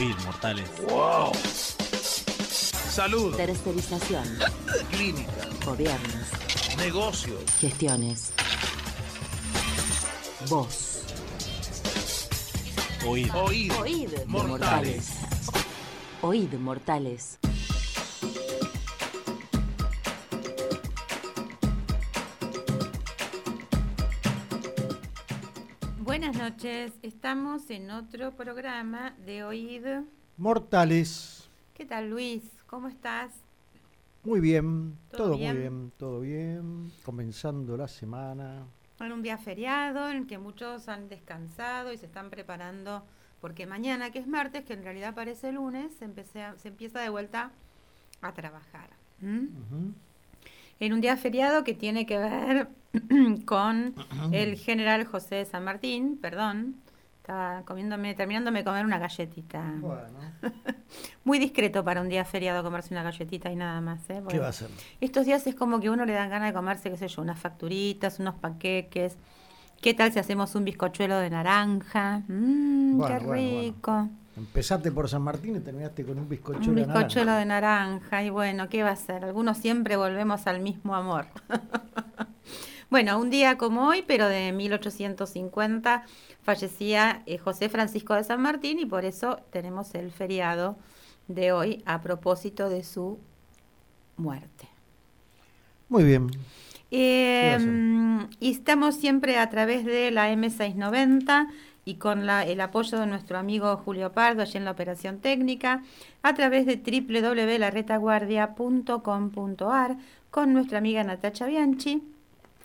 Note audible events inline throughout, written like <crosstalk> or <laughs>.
Oíd, mortales. ¡Wow! Salud. Tercerización. <laughs> Clínica. Gobiernos. Negocios. Gestiones. Voz. Oíd. Oíd. Oíd. Mortales. Oíd, mortales. Noches, estamos en otro programa de Oíd. Mortales. ¿Qué tal Luis? ¿Cómo estás? Muy bien, ¿Todo todo, bien? muy bien, todo bien. Comenzando la semana. En un día feriado en el que muchos han descansado y se están preparando porque mañana, que es martes, que en realidad parece lunes, se, empecé a- se empieza de vuelta a trabajar. ¿m? Ujú. En un día feriado que tiene que ver <clears throat> con el general José de San Martín, perdón, estaba comiéndome, terminándome de comer una galletita. Bueno, <laughs> Muy discreto para un día feriado comerse una galletita y nada más. ¿eh? ¿qué va a hacer? Estos días es como que a uno le dan ganas de comerse, qué sé yo, unas facturitas, unos panqueques. ¿Qué tal si hacemos un bizcochuelo de naranja? Mmm, Bueno, qué bueno. Empezaste por San Martín y terminaste con un bizcochuelo Un de bizcochuelo naranja. de naranja. Y bueno, ¿qué va a ser? Algunos siempre volvemos al mismo amor. <laughs> bueno, un día como hoy, pero de 1850, fallecía eh, José Francisco de San Martín y por eso tenemos el feriado de hoy a propósito de su muerte. Muy bien. Eh, mm, y estamos siempre a través de la M690 y con la- el apoyo de nuestro amigo Julio Pardo allí en la operación técnica, a través de www.laretaguardia.com.ar con nuestra amiga Natacha Bianchi.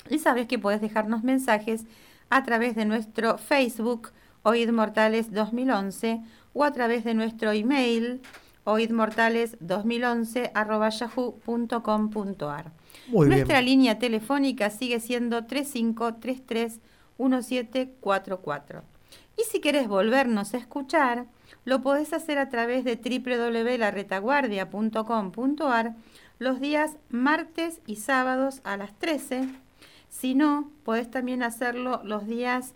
Y sabes que puedes dejarnos mensajes a través de nuestro Facebook Oíd Mortales 2011 o a través de nuestro email oidmortales2011 arroba yahoo.com.ar. Nuestra bien. línea telefónica sigue siendo 35331744. Y si querés volvernos a escuchar, lo podés hacer a través de www.laretaguardia.com.ar los días martes y sábados a las 13. Si no, podés también hacerlo los días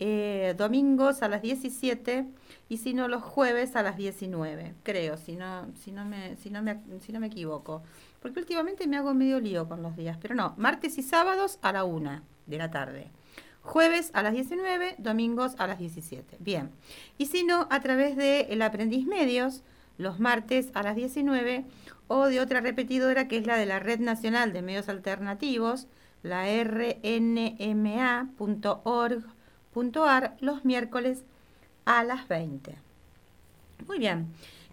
eh, domingos a las 17 y si no los jueves a las 19, creo, si no, si no, me, si no, me, si no me equivoco. Porque últimamente me hago medio lío con los días, pero no, martes y sábados a la 1 de la tarde. Jueves a las 19, domingos a las 17. Bien. Y si no, a través de El Aprendiz Medios, los martes a las 19, o de otra repetidora que es la de la Red Nacional de Medios Alternativos, la rnma.org.ar, los miércoles a las 20. Muy bien.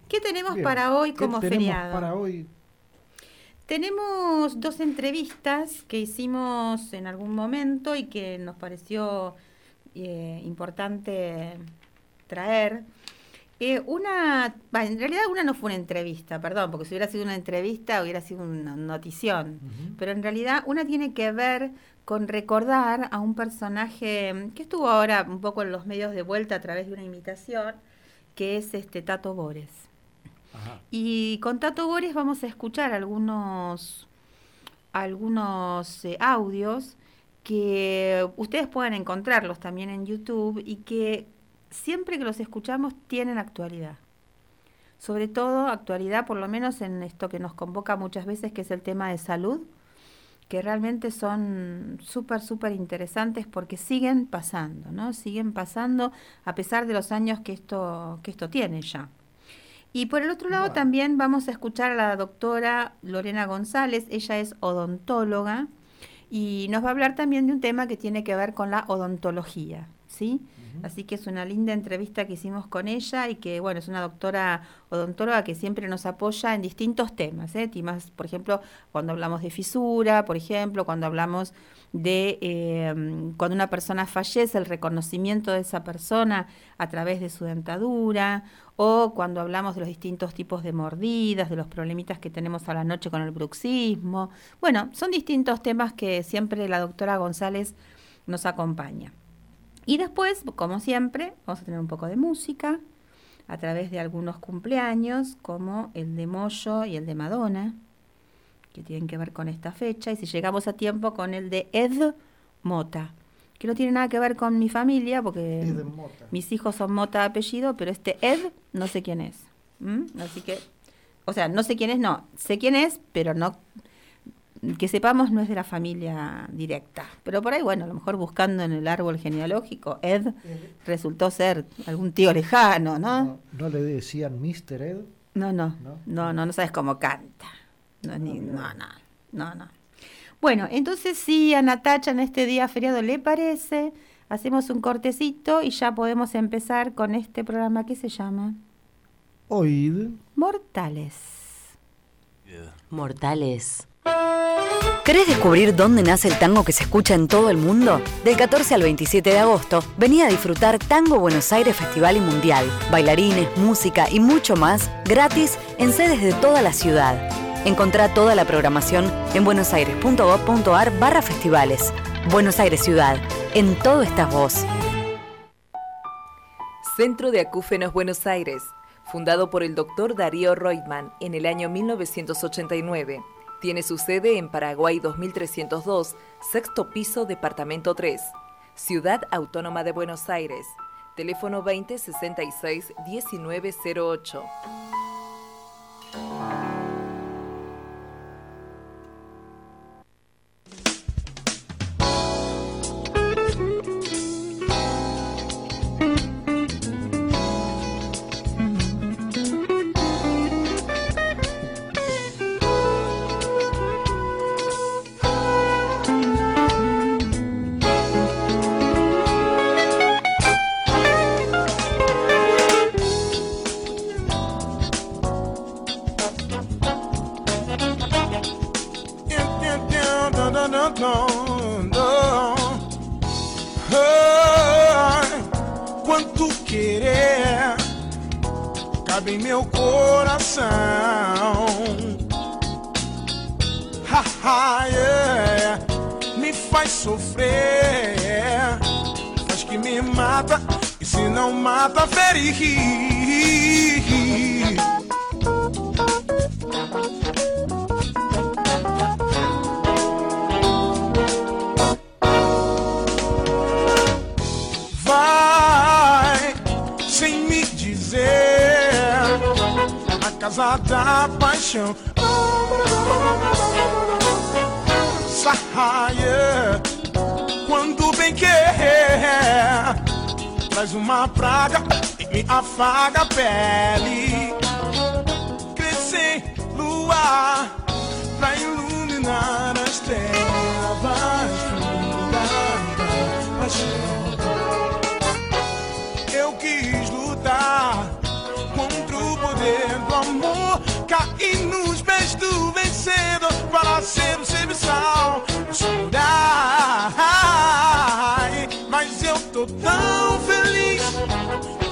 ¿Qué tenemos Bien. para hoy ¿Qué como tenemos feriado? para hoy? Tenemos dos entrevistas que hicimos en algún momento y que nos pareció eh, importante traer. Eh, una, en realidad una no fue una entrevista, perdón, porque si hubiera sido una entrevista hubiera sido una notición. Pero en realidad una tiene que ver con recordar a un personaje que estuvo ahora un poco en los medios de vuelta a través de una imitación, que es este Tato Bores. Y con Tato Bores vamos a escuchar algunos, algunos eh, audios que ustedes pueden encontrarlos también en YouTube y que siempre que los escuchamos tienen actualidad. Sobre todo actualidad, por lo menos en esto que nos convoca muchas veces, que es el tema de salud, que realmente son súper, súper interesantes porque siguen pasando, ¿no? Siguen pasando a pesar de los años que esto, que esto tiene ya. Y por el otro lado Bueno. también vamos a escuchar a la doctora Lorena González, ella es odontóloga y nos va a hablar también de un tema que tiene que ver con la odontología, ¿sí? Así que es una linda entrevista que hicimos con ella y que, bueno, es una doctora odontóloga que siempre nos apoya en distintos temas, ¿eh? Temas, por ejemplo, cuando hablamos de fisura, por ejemplo, cuando hablamos de eh, cuando una persona fallece, el reconocimiento de esa persona a través de su dentadura, o cuando hablamos de los distintos tipos de mordidas, de los problemitas que tenemos a la noche con el bruxismo. Bueno, son distintos temas que siempre la doctora González nos acompaña. Y después, como siempre, vamos a tener un poco de música a través de algunos cumpleaños, como el de Moyo y el de Madonna, que tienen que ver con esta fecha, y si llegamos a tiempo con el de Ed Mota, que no tiene nada que ver con mi familia, porque mis hijos son Mota de apellido, pero este Ed no sé quién es. Así que, o sea, no sé quién es, no, sé quién es, pero no, que sepamos no es de la familia directa. Pero por ahí, bueno, a lo mejor buscando en el árbol genealógico, Ed resultó ser algún tío lejano, ¿no? ¿No, no le decían Mr. Ed? No, no, ¿No? no, no, no sabes cómo canta. No, ni- no, no, no, no. Bueno, entonces sí, a Natacha en este día feriado le parece, hacemos un cortecito y ya podemos empezar con este programa que se llama Oíd. Mortales. Mortales. ¿Querés descubrir dónde nace el tango que se escucha en todo el mundo? Del 14 al 27 de agosto, vení a disfrutar Tango Buenos Aires Festival y Mundial. Bailarines, música y mucho más gratis en sedes de toda la ciudad. Encontrá toda la programación en buenosaires.gov.ar barra festivales. Buenos Aires Ciudad. En todo estás vos. Centro de Acúfenos Buenos Aires, fundado por el doctor Darío Reutemann en el año 1989. Tiene su sede en Paraguay 2302, sexto piso, departamento 3. Ciudad Autónoma de Buenos Aires. Teléfono 2066 1908. your sempre, sempre são chorar. Mas eu tô tão feliz.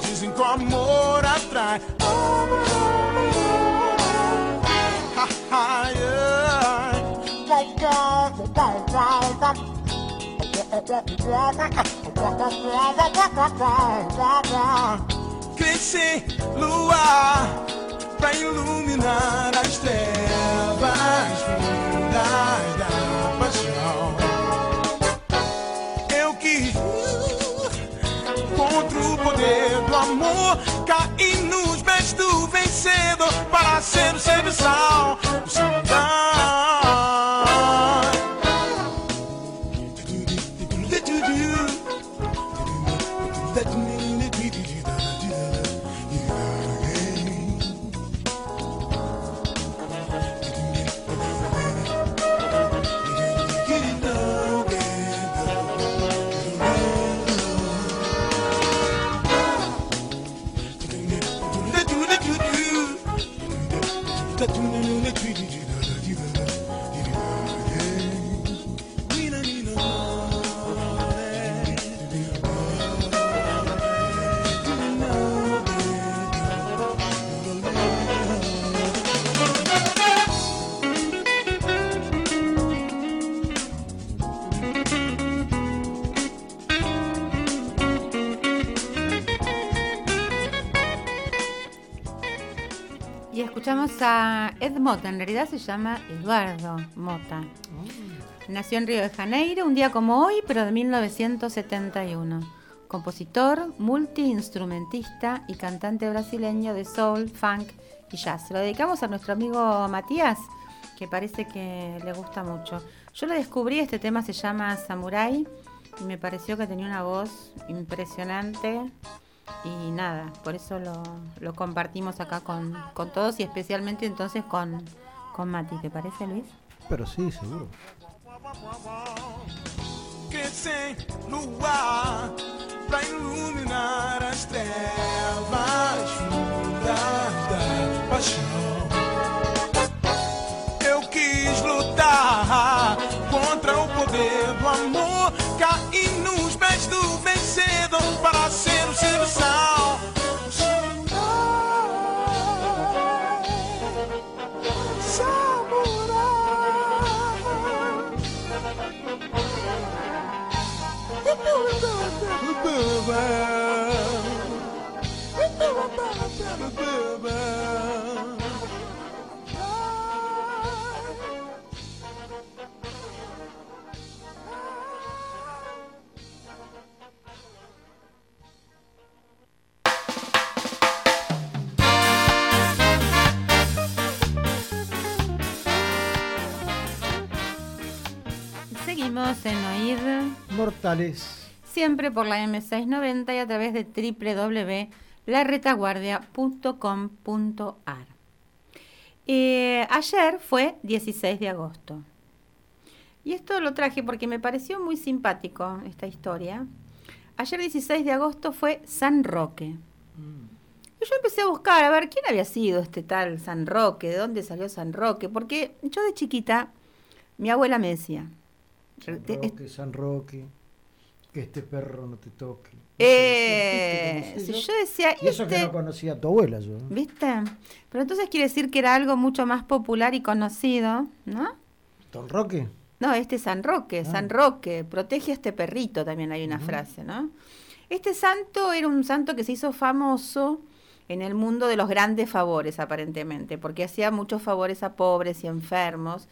Dizem que o amor atrai. Crescer, luar pra iluminar as trevas fundas da paixão. Eu quis, contra o poder do amor, cair nos pés do vencedor para ser o serviçal. Escuchamos a Ed Mota, en realidad se llama Eduardo Mota. Nació en Río de Janeiro un día como hoy, pero de 1971. Compositor, multiinstrumentista y cantante brasileño de soul, funk y jazz. Lo dedicamos a nuestro amigo Matías, que parece que le gusta mucho. Yo lo descubrí, este tema se llama Samurai y me pareció que tenía una voz impresionante y nada, por eso lo, lo compartimos acá con, con todos y especialmente entonces con, con Mati. ¿Te parece, Luis? Pero sí, seguro. Eu quis lutar contra o poder do amor, cair nos pés do vencedor para ser o Seguimos en oír Mortales. siempre por la M690 y a través de www.laretaguardia.com.ar. Eh, ayer fue 16 de agosto. Y esto lo traje porque me pareció muy simpático esta historia. Ayer 16 de agosto fue San Roque. Y yo empecé a buscar a ver quién había sido este tal San Roque, de dónde salió San Roque, porque yo de chiquita, mi abuela me decía, San Roque, San Roque, que este perro no te toque. Eh, ¿No? yo decía, Y eso este- que no conocía a tu abuela yo. ¿viste? Pero entonces quiere decir que era algo mucho más popular y conocido, ¿no? ¿Don Roque? No, este San Roque, Ah. San Roque, protege a este perrito, también hay una frase, ¿no? Este santo era un santo que se hizo famoso en el mundo de los grandes favores, aparentemente, porque hacía muchos favores a pobres y enfermos.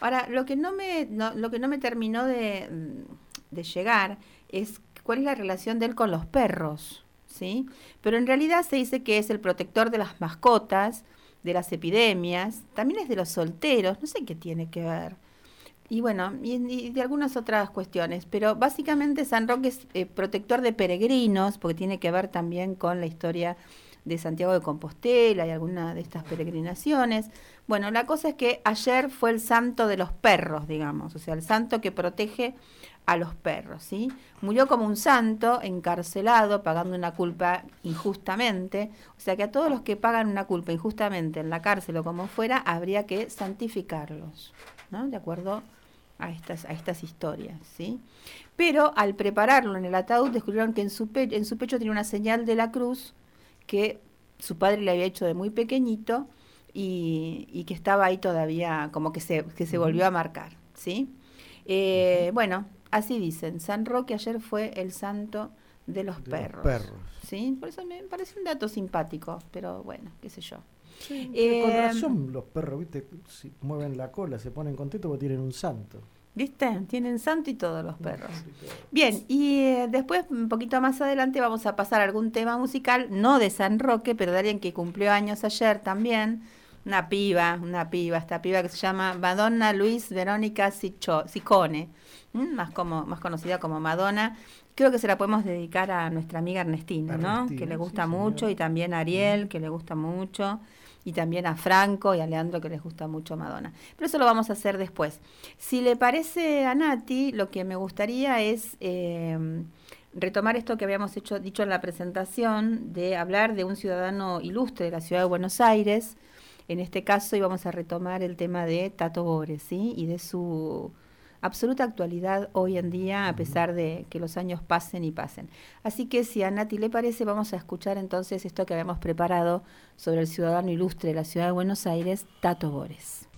Ahora, lo que no me, no- lo que no me terminó de, mm, de llegar es cuál es la relación de él con los perros, ¿sí? Pero en realidad se dice que es el protector de las mascotas, de las epidemias, también es de los solteros, no sé qué tiene que ver. Y bueno, y, de algunas otras cuestiones, pero básicamente San Roque es eh, protector de peregrinos, porque tiene que ver también con la historia de Santiago de Compostela y alguna de estas peregrinaciones. Bueno, la cosa es que ayer fue el santo de los perros, digamos, o sea, el santo que protege a los perros, ¿sí? Murió como un santo, encarcelado, pagando una culpa injustamente, o sea que a todos los que pagan una culpa injustamente en la cárcel o como fuera, habría que santificarlos, ¿no? De acuerdo a estas, a estas historias, ¿sí? Pero al prepararlo en el ataúd descubrieron que en su, pe- en su pecho tenía una señal de la cruz que su padre le había hecho de muy pequeñito y, y que estaba ahí todavía, como que se, que se volvió a marcar, ¿sí? Eh, bueno, así dicen, San Roque ayer fue el santo de los De los perros. perros. ¿Sí? Por eso me parece un dato simpático, pero bueno, qué sé yo. Sí, con Eh, razón los perros, ¿viste? Si mueven la cola, se ponen contentos porque tienen un santo. ¿Viste? Tienen santo y todos los perros. Bien, y eh, después, un poquito más adelante, vamos a pasar a algún tema musical, no de San Roque, pero de alguien que cumplió años ayer también. Una piba, una piba, esta piba que se llama Madonna Luis Verónica Sicone. Más, como, más conocida como Madonna. Creo que se la podemos dedicar a nuestra amiga Ernestina, ¿no? Que le gusta mucho, y también a Ariel, que le gusta mucho, y también a Franco y a Leandro, que les gusta mucho Madonna. Pero eso lo vamos a hacer después. Si le parece a Nati, lo que me gustaría es eh, retomar esto que habíamos hecho, dicho en la presentación, de hablar de un ciudadano ilustre de la ciudad de Buenos Aires. En este caso íbamos a retomar el tema de Tato Bores, ¿sí? Y de su absoluta actualidad hoy en día, a pesar de que los años pasen y pasen. Así que si a Nati le parece, vamos a escuchar entonces esto que habíamos preparado sobre el ciudadano ilustre de la ciudad de Buenos Aires, Tato Bores.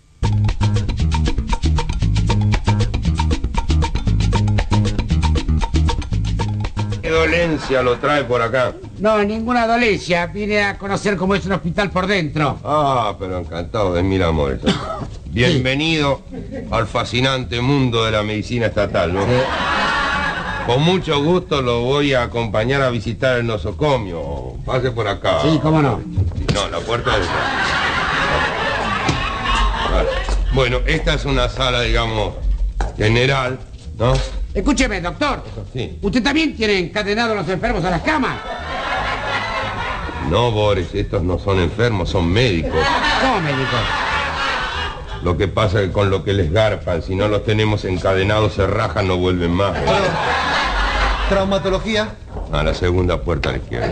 ¿Qué dolencia lo trae por acá? No, ninguna dolencia. Vine a conocer cómo es un hospital por dentro. Ah, pero encantado de mil amores. <laughs> Bienvenido al fascinante mundo de la medicina estatal, ¿no? Con mucho gusto lo voy a acompañar a visitar el nosocomio. Pase por acá. Sí, cómo no. No, la puerta. Vale. Bueno, esta es una sala, digamos, general, ¿no? Escúcheme, doctor. Sí. ¿Usted también tiene encadenados a los enfermos a las camas? No, Boris, estos no son enfermos, son médicos. ¿Cómo, médico? Lo que pasa es que con lo que les garpan, si no los tenemos encadenados, se rajan, no vuelven más. ¿Traumatología? A la segunda puerta a la izquierda.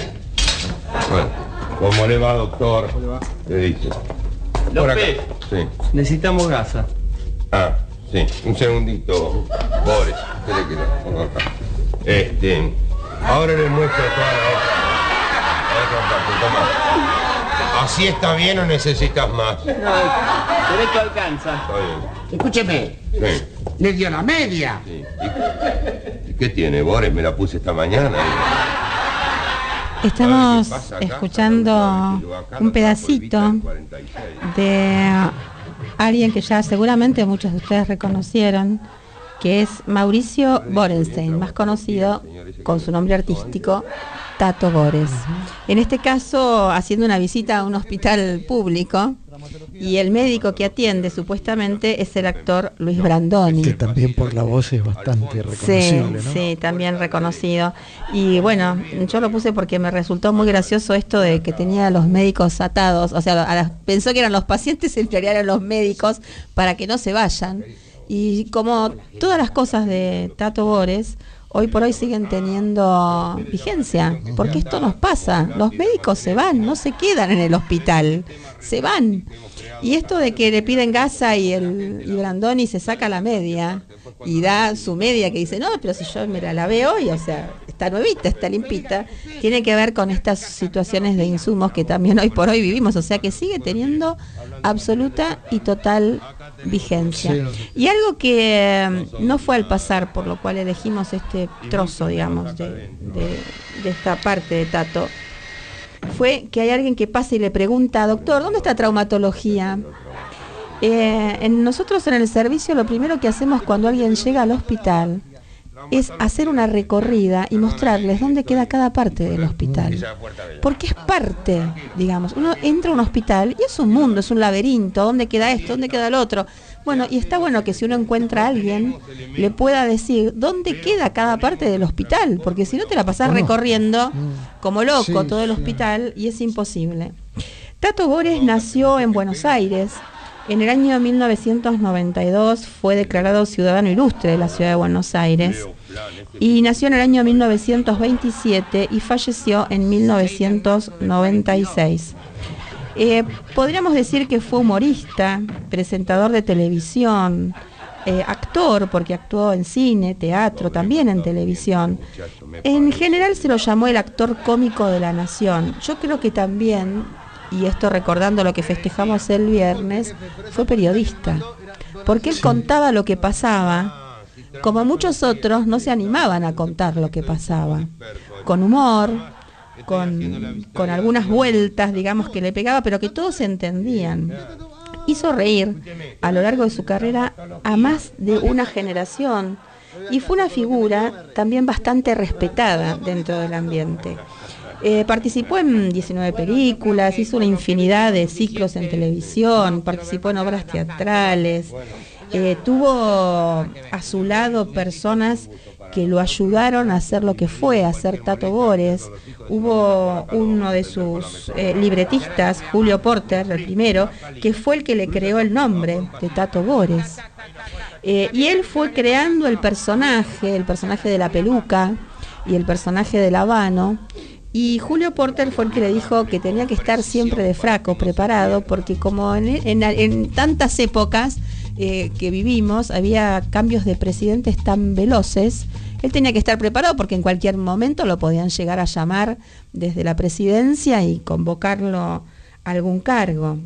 Bueno, ¿cómo le va, doctor? ¿Qué dice? Por acá. López. Sí. Necesitamos gasa. Ah, sí. Un segundito, Boris. Espere que lo pongo acá. Este, ahora le muestro toda la otra, la otra parte. Toma. ¿Así está bien o necesitas más? No, derecho alcanza. Está bien. Escúcheme. Sí. Le dio la media. sí. ¿Y, y qué tiene, Boris? Me la puse esta mañana. Estamos escuchando Acá un pedacito está por Vista del 46. de alguien que ya seguramente muchos de ustedes reconocieron, que es Mauricio Borenstein, más conocido con su nombre artístico, Tato Bores. En este caso, haciendo una visita a un hospital público, y el médico que atiende supuestamente es el actor Luis Brandoni. Que también por la voz es bastante Sí, reconocible, ¿no? sí, también reconocido. Y bueno, yo lo puse porque me resultó muy gracioso esto de que tenía a los médicos atados, o sea, a las- pensó que eran los pacientes, en realidad eran los médicos, para que no se vayan. Y como todas las cosas de Tato Bores, hoy por hoy siguen teniendo vigencia, porque esto nos pasa, los médicos se van, no se quedan en el hospital, se van. Y esto de que le piden gasa y el y Brandoni se saca la media y da su media que dice, no, pero si yo me la lavé hoy, o sea, está nuevita, está limpita, tiene que ver con estas situaciones de insumos que también hoy por hoy vivimos, o sea que sigue teniendo absoluta y total vigencia. Y algo que eh, no fue al pasar, por lo cual elegimos este trozo, digamos, de, de- de esta parte de Tato, fue que hay alguien que pasa y le pregunta, doctor, ¿dónde está traumatología? Eh, en nosotros en el servicio lo primero que hacemos cuando alguien llega al hospital es hacer una recorrida y mostrarles dónde queda cada parte del hospital. Porque es parte, digamos, uno entra a un hospital y es un mundo, es un laberinto, dónde queda esto, dónde queda el otro. Bueno, y está bueno que si uno encuentra a alguien, le pueda decir dónde queda cada parte del hospital, porque si no te la pasás recorriendo como loco todo el hospital y es imposible. Tato Bores nació en Buenos Aires. En el año 1992 fue declarado ciudadano ilustre de la ciudad de Buenos Aires y nació en el año 1927 y falleció en 1996. Eh, podríamos decir que fue humorista, presentador de televisión, eh, actor, porque actuó en cine, teatro, también en televisión. En general se lo llamó el actor cómico de la nación. Yo creo que también, y esto recordando lo que festejamos el viernes, fue periodista, porque él contaba lo que pasaba, como muchos otros no se animaban a contar lo que pasaba, con humor, con, con algunas vueltas, digamos, que le pegaba, pero que todos se entendían. Hizo reír a lo largo de su carrera a más de una generación y fue una figura también bastante respetada dentro del ambiente. Eh, participó en 19 películas, hizo una infinidad de ciclos en televisión, participó en obras teatrales, eh, tuvo a su lado personas que lo ayudaron a hacer lo que fue, a ser Tato Bores. Hubo uno de sus eh, libretistas, Julio Porter, el primero, que fue el que le creó el nombre de Tato Bores. Y él fue creando el personaje, el personaje de la peluca y el personaje del habano. Y Julio Porter fue el que le dijo que tenía que estar siempre de fraco, preparado, porque como en, tantas épocas eh, que vivimos había cambios de presidentes tan veloces, él tenía que estar preparado porque en cualquier momento lo podían llegar a llamar desde la presidencia y convocarlo a algún cargo.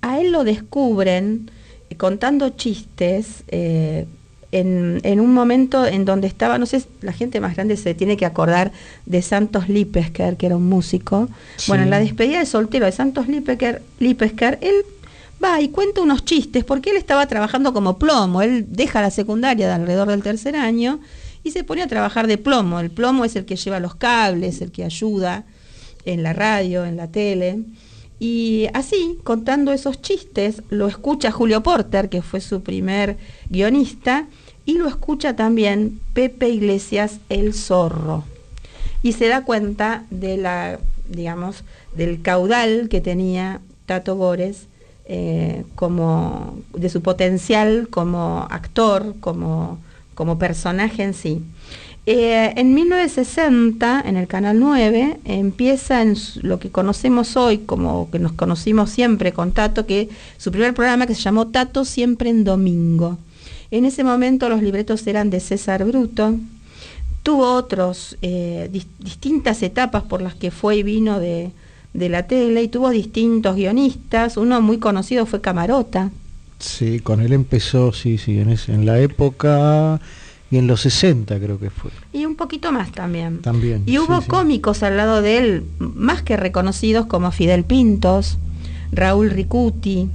A él lo descubren eh, contando chistes eh, en, en un momento en donde estaba, no sé, la gente más grande se tiene que acordar de Santos Lipesker, que era un músico. Bueno, en la despedida de soltero de Santos Lipesker, Lipesker él va y cuenta unos chistes porque él estaba trabajando como plomo. Él deja la secundaria de alrededor del tercer año y se pone a trabajar de plomo. El plomo es el que lleva los cables, el que ayuda en la radio, en la tele. Y así, contando esos chistes, lo escucha Julio Porter, que fue su primer guionista, y lo escucha también Pepe Iglesias el Zorro. Y se da cuenta de la, digamos, del caudal que tenía Tato Bores eh, como de su potencial como actor, como, como personaje en sí. Eh, en 1960, en el Canal 9, empieza en lo que conocemos hoy, como que nos conocimos siempre con Tato, que su primer programa que se llamó Tato siempre en domingo. En ese momento los libretos eran de César Bruto. Tuvo otros, eh, distintas etapas por las que fue y vino de, de la tele y tuvo distintos guionistas. Uno muy conocido fue Camarota. Sí, con él empezó, sí, sí, en, la época y en los 60 creo que fue. Y un poquito más también. También. Y hubo sí, sí. cómicos al lado de él, más que reconocidos como Fidel Pintos, Raúl Ricuti,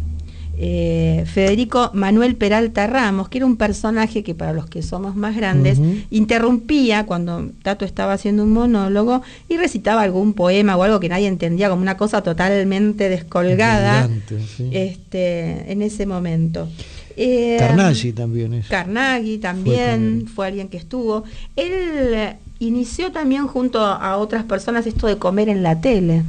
eh, Federico Manuel Peralta Ramos, que era un personaje que para los que somos más grandes, interrumpía cuando Tato estaba haciendo un monólogo y recitaba algún poema o algo que nadie entendía, como una cosa totalmente descolgada sí. este, en ese momento. Eh, Carnaghi también es. Carnaghi también fue, alguien que estuvo. Él eh, inició también junto a otras personas esto de comer en la tele.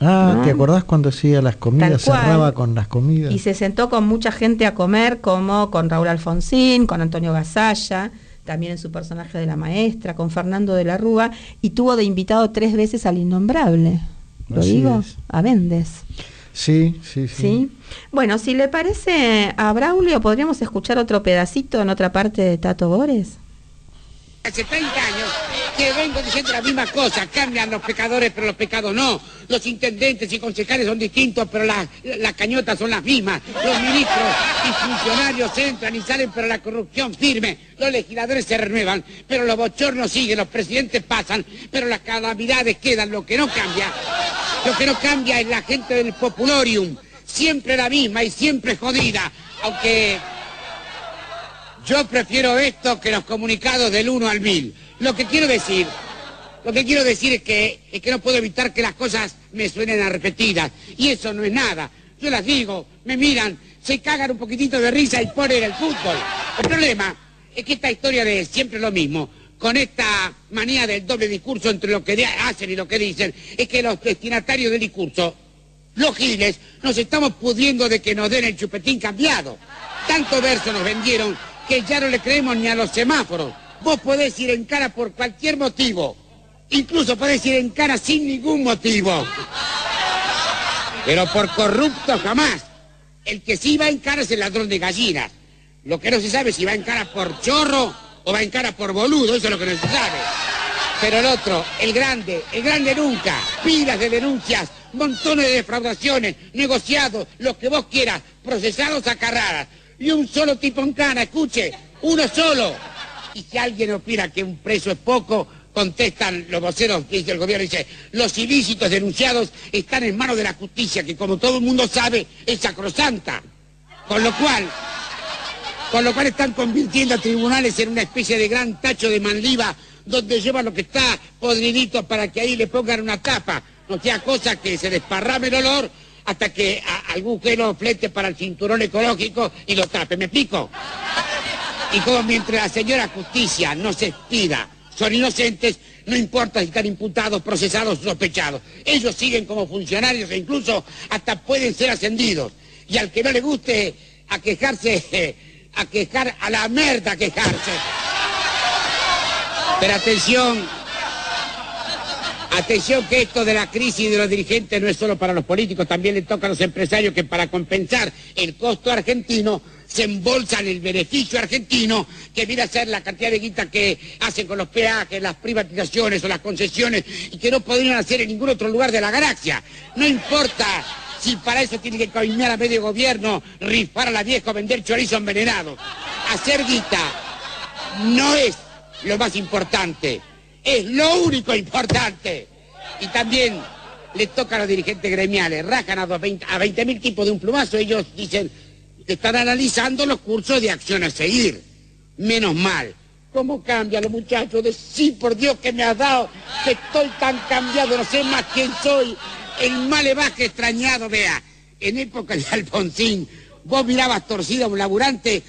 Ah, ¿no? ¿te acordás cuando hacía las comidas? Cerraba con las comidas. Y se sentó con mucha gente a comer, como con Raúl Alfonsín, con Antonio Gasalla, también en su personaje de la maestra, con Fernando de la Rúa, y tuvo de invitado tres veces al innombrable. ¿Lo Así digo? es. A Méndez. Sí, sí, sí. ¿Sí? Bueno, si le parece a Braulio, podríamos escuchar otro pedacito en otra parte de Tato Bores. Hace 30 años que vengo diciendo la misma cosa, cambian los pecadores pero los pecados no. Los intendentes y concejales son distintos pero las, las cañotas son las mismas. Los ministros y funcionarios entran y salen pero la corrupción firme. Los legisladores se renuevan pero los bochornos siguen, los presidentes pasan pero las calamidades quedan. Lo que no cambia, lo que no cambia es la gente del populorium. Siempre la misma y siempre jodida. Aunque yo prefiero esto que los comunicados del 1 al 1000. Lo que quiero decir, lo que quiero decir es que, es que no puedo evitar que las cosas me suenen a repetidas. Y eso no es nada. Yo las digo, me miran, se cagan un poquitito de risa y ponen el fútbol. El problema es que esta historia de siempre lo mismo, con esta manía del doble discurso entre lo que hacen y lo que dicen, es que los destinatarios del discurso los giles nos estamos pudriendo de que nos den el chupetín cambiado. Tanto verso nos vendieron que ya no le creemos ni a los semáforos. Vos podés ir en cara por cualquier motivo. Incluso podés ir en cara sin ningún motivo. Pero por corrupto jamás. El que sí va en cara es el ladrón de gallinas. Lo que no se sabe es si va en cara por chorro o va en cara por boludo. Eso es lo que no se sabe. Pero el otro, el grande, el grande nunca, pilas de denuncias, montones de defraudaciones, negociados, lo que vos quieras, procesados a carradas. Y un solo tipo en cana, escuche, uno solo. Y si alguien opina que un preso es poco, contestan los voceros dice el gobierno, dice, los ilícitos denunciados están en manos de la justicia, que como todo el mundo sabe, es sacrosanta. Con lo cual, con lo cual están convirtiendo a tribunales en una especie de gran tacho de manliva donde llevan lo que está podridito para que ahí le pongan una tapa. No sea cosa que se desparrame el olor hasta que algún gelo flete para el cinturón ecológico y lo tape. ¿Me explico? Y como mientras la señora justicia no se expida, son inocentes, no importa si están imputados, procesados sospechados. Ellos siguen como funcionarios e incluso hasta pueden ser ascendidos. Y al que no le guste a quejarse, <laughs> a quejar, a la merda quejarse. Pero atención, atención que esto de la crisis de los dirigentes no es solo para los políticos, también le toca a los empresarios que para compensar el costo argentino se embolsan el beneficio argentino que viene a ser la cantidad de guita que hacen con los peajes, las privatizaciones o las concesiones y que no podrían hacer en ningún otro lugar de la galaxia. No importa si para eso tiene que coimear a medio gobierno, rifar a la vieja vender chorizo envenenado. hacer guita no es lo más importante, es lo único importante. Y también le toca a los dirigentes gremiales, rajan a 20 mil tipos de un plumazo, ellos dicen están analizando los cursos de acción a seguir. Menos mal. ¿Cómo cambian los muchachos? De sí, por Dios que me has dado, que estoy tan cambiado, no sé más quién soy. El malevaje extrañado, vea. En época de Alfonsín, vos mirabas torcido a un laburante,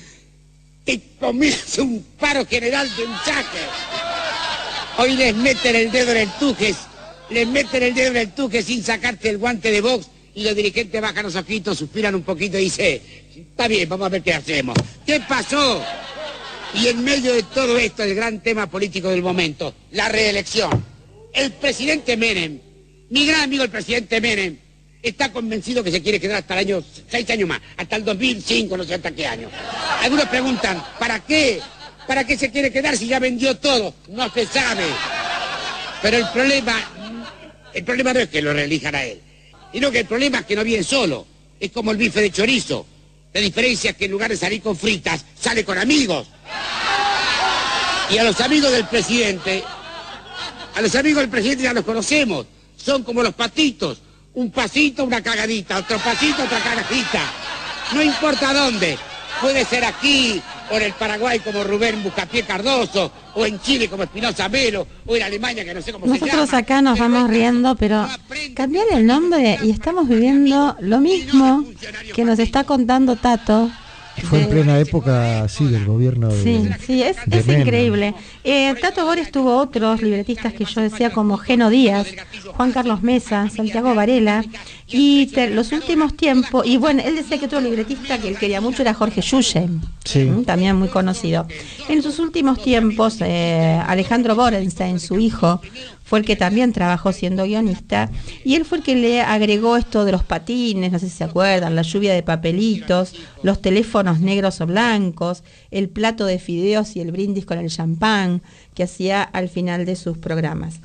te comías un paro general de un chaque. Hoy les meten el dedo en el tujes, les meten el dedo en el sin sacarte el guante de box y los dirigentes bajan los ojitos, suspiran un poquito y dicen, está bien, vamos a ver qué hacemos. ¿Qué pasó? Y en medio de todo esto, el gran tema político del momento, la reelección. El presidente Menem, mi gran amigo el presidente Menem, está convencido que se quiere quedar hasta el año, seis años más, hasta el 2005, no sé hasta qué año. Algunos preguntan, ¿para qué? ¿Para qué se quiere quedar si ya vendió todo? No se sabe. Pero el problema, el problema no es que lo reelijan a él, sino que el problema es que no viene solo. Es como el bife de chorizo. La diferencia es que en lugar de salir con fritas, sale con amigos. Y a los amigos del presidente, a los amigos del presidente ya los conocemos. Son como los patitos. Un pasito, una cagadita. Otro pasito, otra cagadita. No importa dónde. Puede ser aquí, o en el Paraguay como Rubén Buscapié Cardoso, o en Chile como Espinosa Melo, o en Alemania que no sé cómo se llama. Nosotros acá nos vamos riendo, pero cambiar el nombre y estamos viviendo lo mismo que nos está contando Tato. Fue en plena época, sí, del gobierno de Sí, sí, es, de es increíble. Eh, Tato Bores tuvo otros libretistas que yo decía como Geno Díaz, Juan Carlos Mesa, Santiago Varela, y te- los últimos tiempos, y bueno, él decía que otro libretista que él quería mucho era Jorge Yuyen, Sí. ¿m? también muy conocido. En sus últimos tiempos, eh, Alejandro Borenstein, su hijo, fue el que también trabajó siendo guionista, y él fue el que le agregó esto de los patines, no sé si se acuerdan, la lluvia de papelitos, los teléfonos negros o blancos, el plato de fideos y el brindis con el champán que hacía al final de sus programas.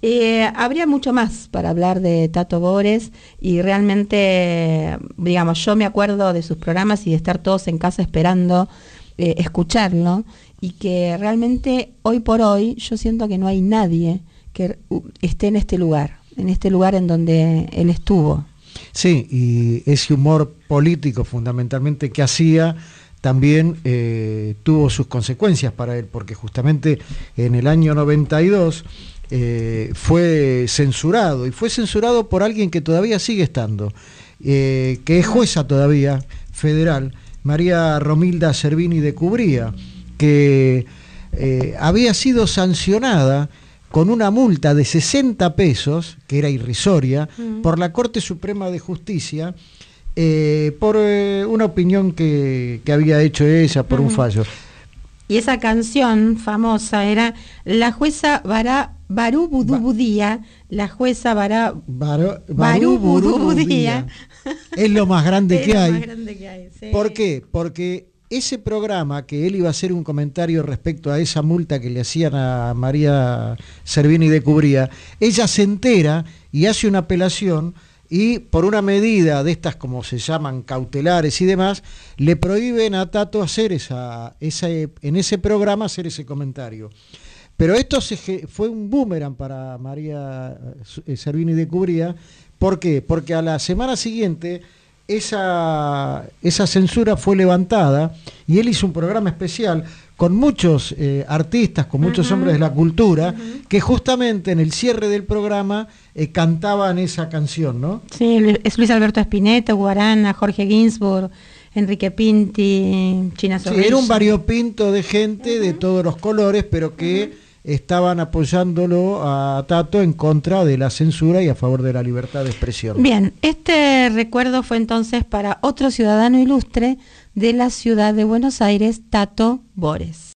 Eh, habría mucho más para hablar de Tato Bores y realmente, digamos, yo me acuerdo de sus programas y de estar todos en casa esperando eh, escucharlo y que realmente hoy por hoy yo siento que no hay nadie que esté en este lugar, en este lugar en donde él estuvo. Sí, y ese humor político fundamentalmente que hacía también eh, tuvo sus consecuencias para él, porque justamente en el año 92 eh, fue censurado, y fue censurado por alguien que todavía sigue estando, eh, que es jueza todavía federal, María Romilda Cervini de Cubría, que había sido sancionada con una multa de 60 pesos, que era irrisoria, Mm. por la Corte Suprema de Justicia, eh, por eh, una opinión que, que había hecho ella, por un fallo. Y esa canción famosa era La jueza Bará Barú Budú Budía, la jueza Bará Barú Barú Budú Budú Budía. Es lo más grande <laughs> Es que lo hay. más grande que hay, sí. ¿Por qué? Porque ese programa que él iba a hacer un comentario respecto a esa multa que le hacían a María Servini de Cubría, ella se entera y hace una apelación y por una medida de estas como se llaman cautelares y demás, le prohíben a Tato hacer esa, en ese programa hacer ese comentario. Pero esto fue un boomerang para María eh, Servini de Cubría. ¿Por qué? Porque a la semana siguiente esa, esa censura fue levantada y él hizo un programa especial con muchos eh, artistas, con muchos hombres de la cultura, que justamente en el cierre del programa eh, cantaban esa canción, ¿no? Sí, es Luis Alberto Spinetta, Guarana, Jorge Ginsburg, Enrique Pinti, China Sí, Zorrilla. era un variopinto de gente de todos los colores, pero que estaban apoyándolo a Tato en contra de la censura y a favor de la libertad de expresión. Bien, este recuerdo fue entonces para otro ciudadano ilustre de la ciudad de Buenos Aires, Tato Bores.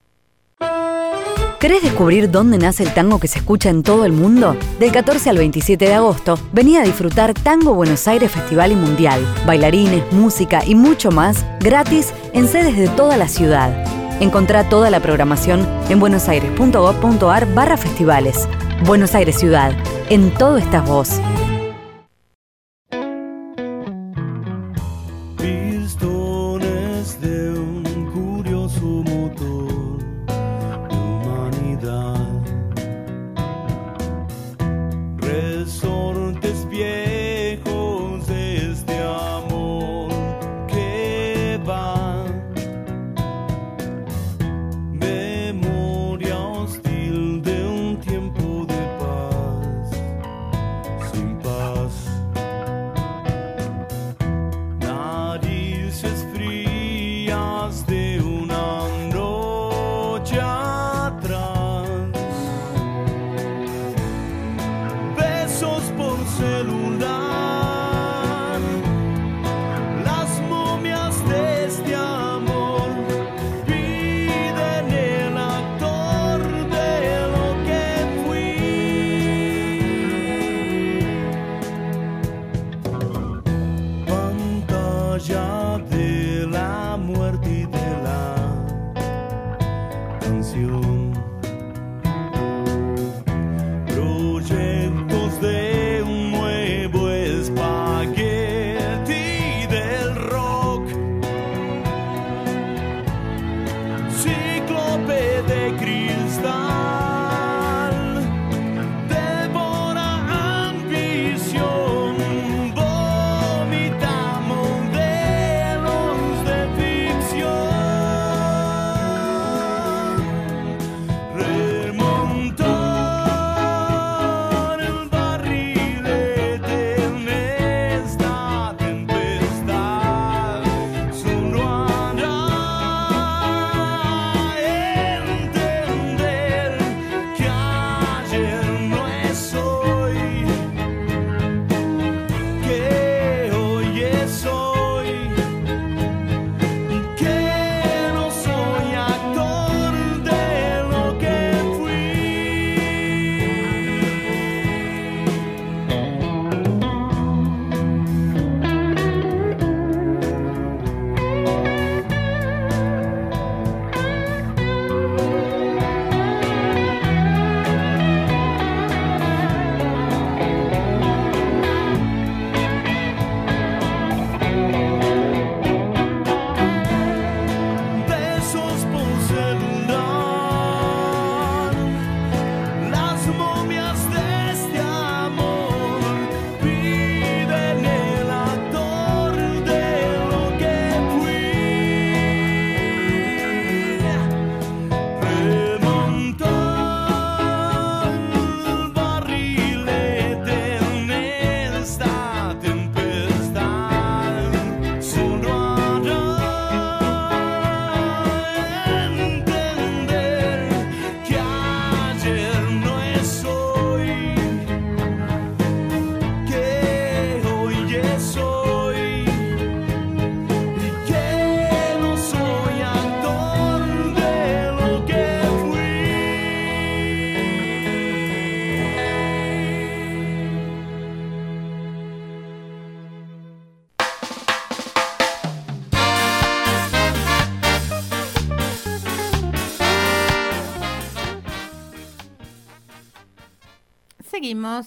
¿Querés descubrir dónde nace el tango que se escucha en todo el mundo? Del 14 al 27 de agosto, vení a disfrutar Tango Buenos Aires Festival y Mundial. Bailarines, música y mucho más gratis en sedes de toda la ciudad. Encontrá toda la programación en buenosaires.gov.ar barra festivales. Buenos Aires Ciudad. En todo estás vos.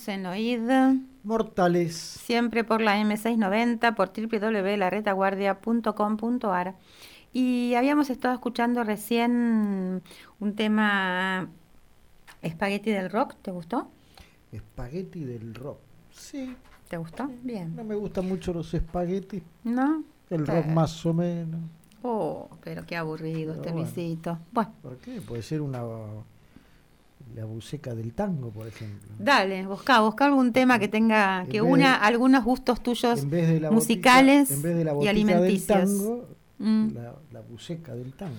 En Oíd, Mortales. siempre por la M690, por www.laretaguardia.com.ar. Y habíamos estado escuchando recién un tema Espagueti del Rock, ¿te gustó? Espagueti del rock. Sí, ¿Te gustó? Bien. no me gustan mucho los espaguetis. ¿No? El rock más o menos. Oh, pero qué aburrido este bueno. Luisito. Bueno, ¿Por qué? Puede ser una la buceca del tango, por ejemplo. dale, busca, busca algún tema que tenga, En que una de- algunos gustos tuyos En vez de la musicales en vez de la y alimenticios. del tango, Mm. la, la buceca del tango.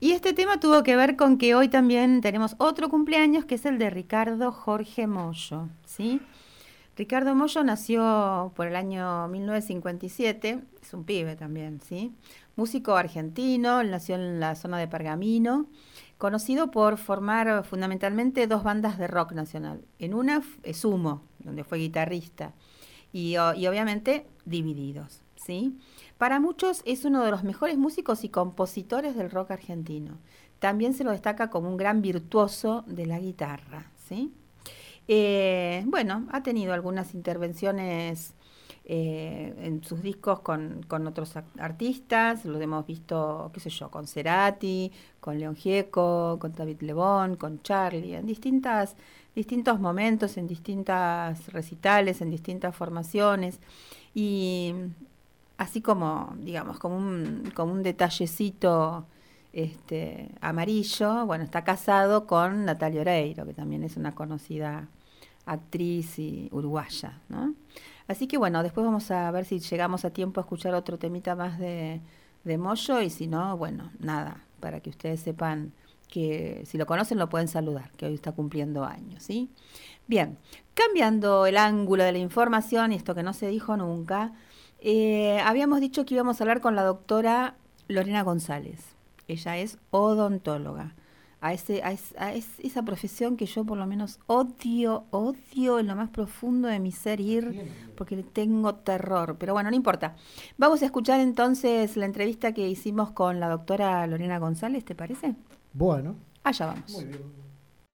Y este tema tuvo que ver con que hoy también tenemos otro cumpleaños que es el de Ricardo Jorge Mollo, ¿sí? Ricardo Mollo nació por el año 1957, es un pibe también, ¿sí? Músico argentino, nació en la zona de Pergamino, conocido por formar fundamentalmente dos bandas de rock nacional. En una es Sumo, donde fue guitarrista, y, y obviamente Divididos, ¿sí? Para muchos es uno de los mejores músicos y compositores del rock argentino. También se lo destaca como un gran virtuoso de la guitarra, ¿sí? Eh, bueno, ha tenido algunas intervenciones eh, en sus discos con, con otros artistas, los hemos visto, qué sé yo, con Cerati, con León Gieco, con David Lebón, con Charlie, en distintas, distintos momentos, en distintas recitales, en distintas formaciones. Y así como, digamos, como un, como un detallecito este, amarillo, bueno, está casado con Natalia Oreiro, que también es una conocida actriz y uruguaya, ¿no? Así que bueno, después vamos a ver si llegamos a tiempo a escuchar otro temita más de, de Moyo y si no, bueno, nada, para que ustedes sepan que si lo conocen lo pueden saludar, que hoy está cumpliendo años, ¿sí? Bien, cambiando el ángulo de la información, y esto que no se dijo nunca, eh, habíamos dicho que íbamos a hablar con la doctora Lorena González. Ella es odontóloga. A, ese, a, es- a es- esa profesión que yo por lo menos odio, odio en lo más profundo de mi ser ir, porque le tengo terror. Pero bueno, no importa. Vamos a escuchar entonces la entrevista que hicimos con la doctora Lorena González, ¿te parece? Bueno, Allá vamos.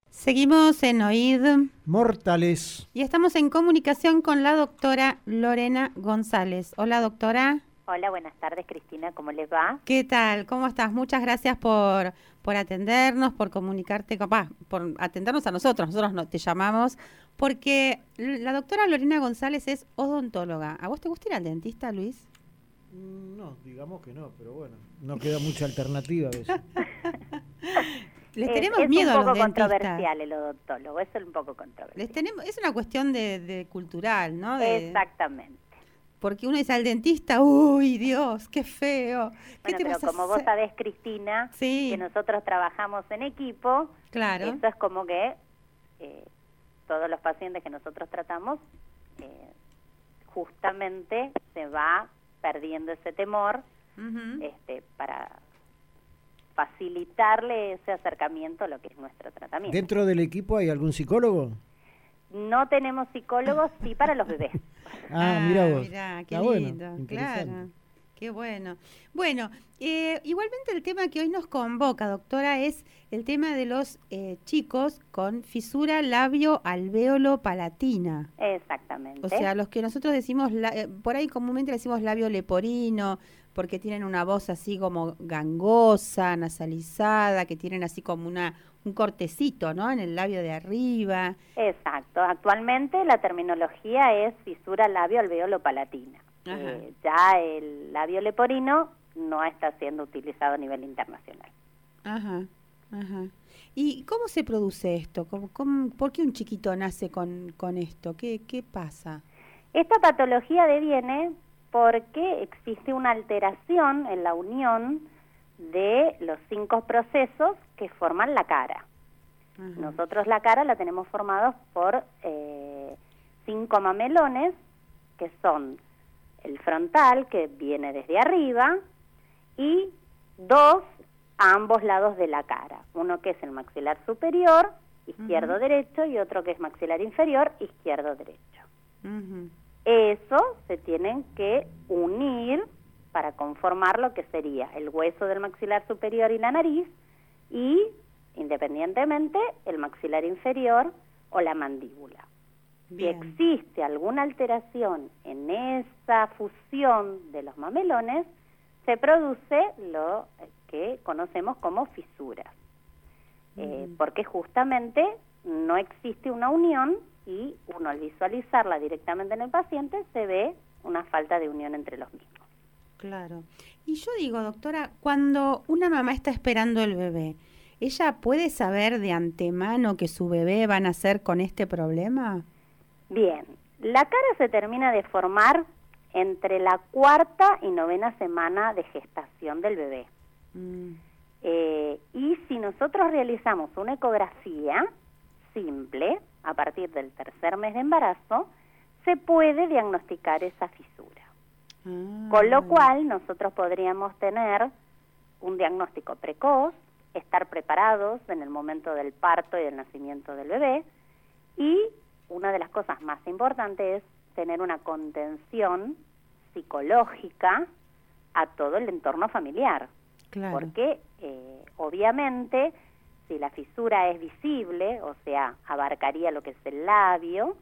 Seguimos en OID Mortales. y estamos en comunicación con la doctora Lorena González. Hola doctora, Hola, buenas tardes Cristina, ¿cómo les va? ¿qué tal? ¿Cómo estás? Muchas gracias por, por atendernos, por comunicarte, con- bah, por atendernos a nosotros. Nosotros no, te llamamos porque la doctora Lorena González es odontóloga. ¿A vos te gusta ir al dentista, Luis? Mm, No, digamos que no, pero bueno, no queda mucha alternativa a veces. <laughs> Les Es- tenemos es miedo a un los poco dentistas. controversial el odontólogo, es un poco controversial. Les tenemos, es una cuestión de, de cultural, ¿no? De- Exactamente. Porque uno dice al dentista, uy, Dios, qué feo. ¿Qué Bueno, te pero vas a como vos sabés, Cristina, Sí. que nosotros trabajamos en equipo, Claro. eso es como que eh, todos los pacientes que nosotros tratamos, eh, justamente se va perdiendo ese temor este, para facilitarle ese acercamiento a lo que es nuestro tratamiento. ¿Dentro del equipo hay algún psicólogo? No tenemos psicólogos, sí para los bebés. <laughs> Ah, mira vos. mirá, qué Está lindo, claro. Qué bueno. Bueno, eh, igualmente el tema que hoy nos convoca, doctora, es el tema de los eh, chicos con fisura labio alvéolo palatina. Exactamente. O sea, los que nosotros decimos, la- eh, por ahí comúnmente le decimos labio leporino, porque tienen una voz así como gangosa, nasalizada, que tienen así como una un cortecito, ¿no? En el labio de arriba. Exacto. Actualmente la terminología es fisura labio alveolo palatina. Eh, ya el labio leporino no está siendo utilizado a nivel internacional. Ajá, ajá. ¿Y cómo se produce esto? ¿Cómo, cómo- por qué un chiquito nace con, con esto? ¿Qué, ¿Qué pasa? Esta patología deviene porque existe una alteración en la unión de los cinco procesos que forman la cara. Nosotros la cara la tenemos formados por eh, cinco mamelones, que son el frontal, que viene desde arriba, y dos a ambos lados de la cara. Uno que es el maxilar superior, izquierdo-derecho, y otro que es maxilar inferior, izquierdo-derecho. Eso se tienen que unir para conformar lo que sería el hueso del maxilar superior y la nariz y, independientemente, el maxilar inferior o la mandíbula. Si existe alguna alteración en esa fusión de los mamelones, se produce lo que conocemos como fisuras, Eh, porque justamente no existe una unión y uno al visualizarla directamente en el paciente se ve una falta de unión entre los mismos. Claro. Y yo digo, doctora, cuando una mamá está esperando el bebé, ¿ella puede saber de antemano que su bebé va a nacer con este problema? Bien, la cara se termina de formar entre la cuarta y novena semana de gestación del bebé. Mm, Eh, y si nosotros realizamos una ecografía simple, a partir del tercer mes de embarazo, se puede diagnosticar esa fisura. ah, Con lo cual nosotros podríamos tener un diagnóstico precoz, estar preparados en el momento del parto y del nacimiento del bebé y una de las cosas más importantes es tener una contención psicológica a todo el entorno familiar. Claro. Porque eh, obviamente si la fisura es visible, o sea, abarcaría lo que es el labio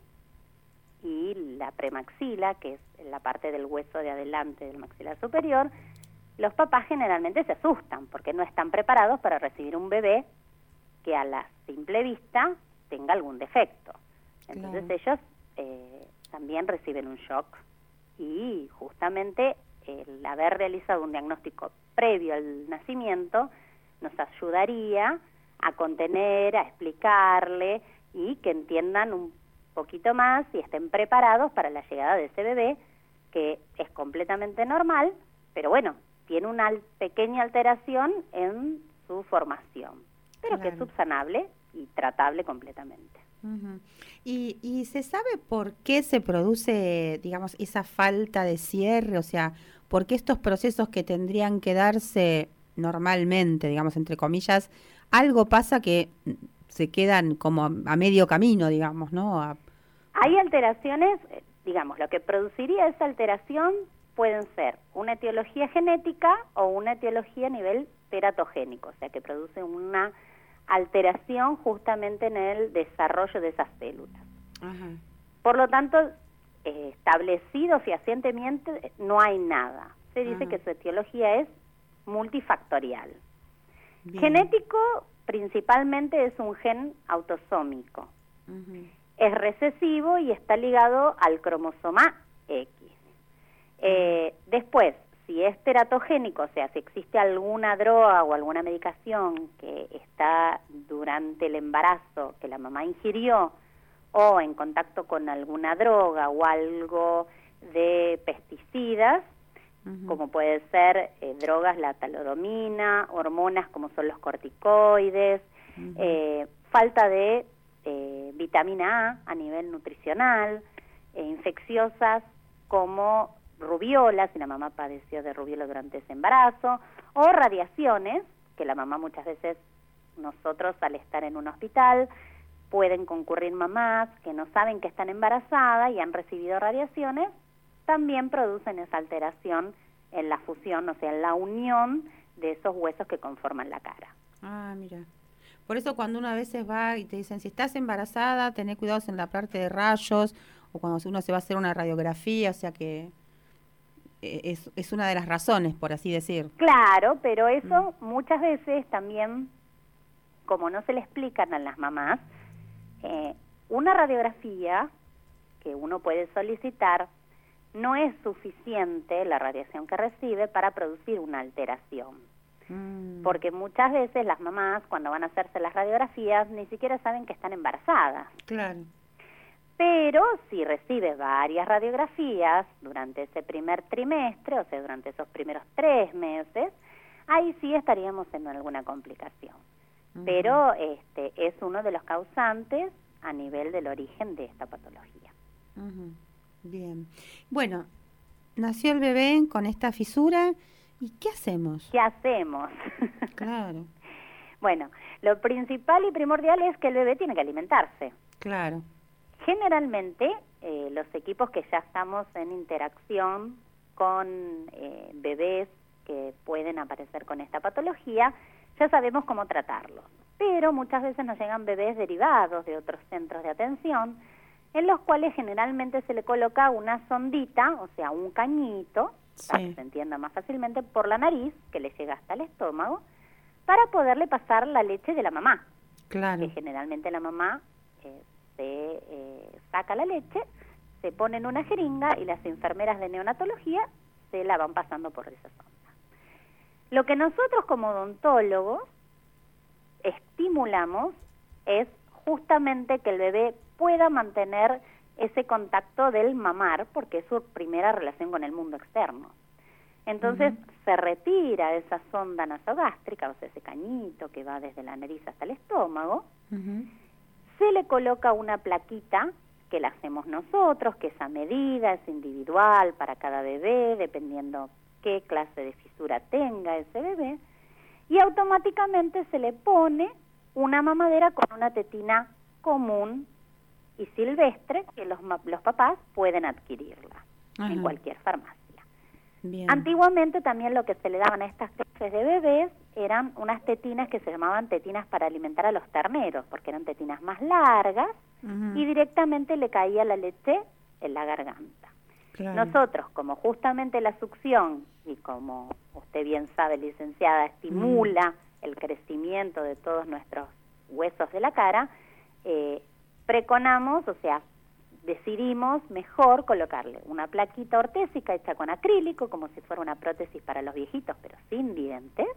y la premaxila, que es la parte del hueso de adelante del maxilar superior, los papás generalmente se asustan porque no están preparados para recibir un bebé que a la simple vista tenga algún defecto. Entonces ellos eh, también reciben un shock y justamente el haber realizado un diagnóstico previo al nacimiento nos ayudaría a contener, a explicarle y que entiendan un poquito más y estén preparados para la llegada de ese bebé que es completamente normal, pero bueno, tiene una pequeña alteración en su formación, pero que es subsanable y tratable completamente. ¿Y, ¿Y se sabe por qué se produce, digamos, esa falta de cierre? O sea, ¿por qué estos procesos que tendrían que darse normalmente, digamos, entre comillas, algo pasa que se quedan como a, medio camino, digamos, ¿no? A- Hay alteraciones, eh, digamos, lo que produciría esa alteración pueden ser una etiología genética o una etiología a nivel teratogénico, o sea, que produce una alteración justamente en el desarrollo de esas células. Ajá. Por lo tanto, eh, establecido fehacientemente no hay nada. Se dice Ajá. que su etiología es multifactorial. Bien. Genético principalmente es un gen autosómico. Es recesivo y está ligado al cromosoma X. Eh, después, si es teratogénico, o sea, si existe alguna droga o alguna medicación que está durante el embarazo que la mamá ingirió o en contacto con alguna droga o algo de pesticidas, Como puede ser eh, drogas, la talodomina, hormonas como son los corticoides, eh, falta de eh, vitamina A a nivel nutricional, eh, infecciosas como rubiola, si la mamá padeció de rubiola durante ese embarazo, o radiaciones, que la mamá muchas veces, nosotros al estar en un hospital, pueden concurrir mamás que no saben que están embarazadas y han recibido radiaciones, también producen esa alteración en la fusión, o sea, en la unión de esos huesos que conforman la cara. Ah, mira. Por eso cuando uno a veces va y te dicen, si estás embarazada, tené cuidados en la parte de rayos, o cuando uno se va a hacer una radiografía, o sea que eh, es, es una de las razones, por así decir. Claro, pero eso muchas veces también, como no se le explican a las mamás, eh, una radiografía que uno puede solicitar no es suficiente la radiación que recibe para producir una alteración. Mm, Porque muchas veces las mamás cuando van a hacerse las radiografías ni siquiera saben que están embarazadas. claro. Pero si recibe varias radiografías durante ese primer trimestre, o sea, durante esos primeros tres meses, ahí sí estaríamos en alguna complicación. Ujú. Pero este es uno de los causantes a nivel del origen de esta patología. Bien. Bueno, nació el bebé con esta fisura, ¿y qué hacemos? ¿Qué hacemos? <laughs> Claro, bueno, lo principal y primordial es que el bebé tiene que alimentarse. claro. Generalmente, eh, los equipos que ya estamos en interacción con eh, bebés que pueden aparecer con esta patología, ya sabemos cómo tratarlos. Pero muchas veces nos llegan bebés derivados de otros centros de atención, en los cuales generalmente se le coloca una sondita, o sea, un cañito, para que se entienda más fácilmente, por la nariz, que le llega hasta el estómago, para poderle pasar la leche de la mamá Claro. que generalmente la mamá eh, se eh, saca la leche, se pone en una jeringa y las enfermeras de neonatología se la van pasando por esa sonda. Lo que nosotros como odontólogos estimulamos es justamente que el bebé pueda mantener ese contacto del mamar, porque es su primera relación con el mundo externo. Entonces se retira esa sonda nasogástrica, o sea, ese cañito que va desde la nariz hasta el estómago, se le coloca una plaquita que la hacemos nosotros, que es a medida, es individual para cada bebé, dependiendo qué clase de fisura tenga ese bebé, y automáticamente se le pone una mamadera con una tetina común y silvestre que los, los papás pueden adquirirla en cualquier farmacia. Bien. Antiguamente también lo que se le daban a estas clases de bebés eran unas tetinas que se llamaban tetinas para alimentar a los terneros, porque eran tetinas más largas y directamente le caía la leche en la garganta. Claro. Nosotros, como justamente la succión, y como usted bien sabe, licenciada, estimula el crecimiento de todos nuestros huesos de la cara, eh, preconamos, o sea, decidimos mejor colocarle una plaquita ortésica hecha con acrílico, como si fuera una prótesis para los viejitos, pero sin dientes,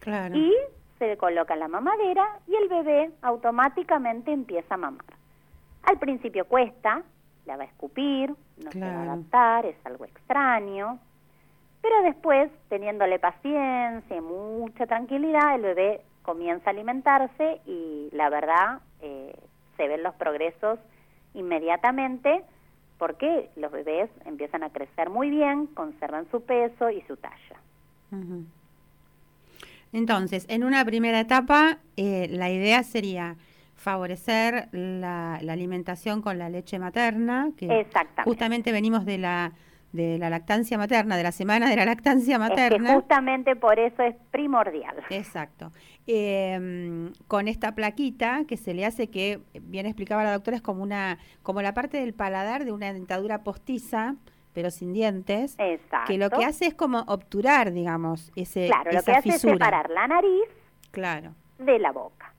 Claro. y se le coloca la mamadera y el bebé automáticamente empieza a mamar. Al principio cuesta, la va a escupir, no se va a Claro. adaptar, es algo extraño, pero después, teniéndole paciencia y mucha tranquilidad, el bebé comienza a alimentarse y la verdad eh, se ven los progresos inmediatamente porque los bebés empiezan a crecer muy bien, conservan su peso y su talla. Entonces, en una primera etapa, eh, la idea sería favorecer la, la alimentación con la leche materna, que Exactamente. justamente venimos de la de la lactancia materna, de la semana de la lactancia Es que materna. justamente por eso es primordial. Exacto. Eh, con esta plaquita que se le hace que, bien explicaba la doctora, es como una, como la parte del paladar de una dentadura postiza, pero sin dientes, Exacto. que lo que hace es como obturar, digamos, ese, Claro, lo que hace fisura. es separar la nariz Claro. de la boca.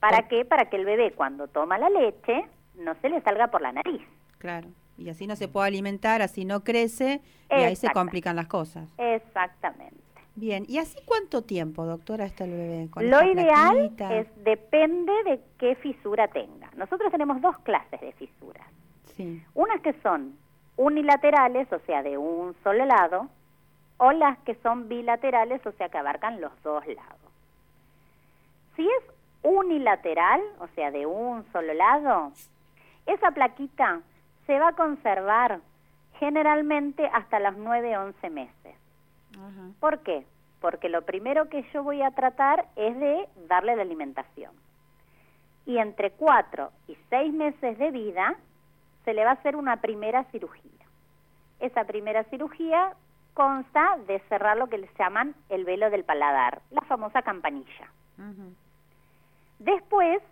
¿Para qué? Para que el bebé cuando toma la leche no se le salga por la nariz. Claro. Y así no se puede alimentar, así no crece y ahí se complican las cosas. Exactamente. Bien. ¿Y así cuánto tiempo, doctora, está el bebé? con Lo ideal plaquita? es depende de qué fisura tenga. Nosotros tenemos dos clases de fisuras. Sí. Unas que son unilaterales, o sea, de un solo lado, o las que son bilaterales, o sea, que abarcan los dos lados. Si es unilateral, o sea, de un solo lado, esa plaquita se va a conservar generalmente hasta los 9, 11 meses. ¿Por qué? Porque lo primero que yo voy a tratar es de darle la alimentación. Y entre 4 y 6 meses de vida se le va a hacer una primera cirugía. Esa primera cirugía consta de cerrar lo que les llaman el velo del paladar, la famosa campanilla. Después